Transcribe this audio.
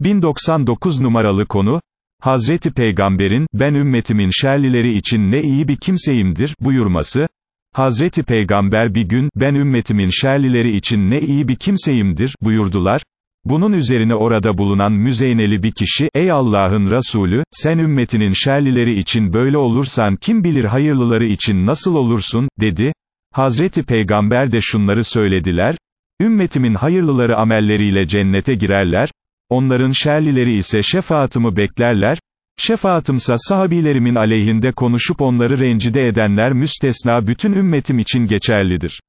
1099 numaralı konu, Hazreti Peygamber'in, ben ümmetimin şerlileri için ne iyi bir kimseyimdir, buyurması, Hazreti Peygamber bir gün, ben ümmetimin şerlileri için ne iyi bir kimseyimdir, buyurdular, bunun üzerine orada bulunan müzeyneli bir kişi, ey Allah'ın Resulü, sen ümmetinin şerlileri için böyle olursan kim bilir hayırlıları için nasıl olursun, dedi, Hazreti Peygamber de şunları söylediler, ümmetimin hayırlıları amelleriyle cennete girerler, onların şerlileri ise şefaatımı beklerler, şefaatımsa sahabilerimin aleyhinde konuşup onları rencide edenler müstesna bütün ümmetim için geçerlidir.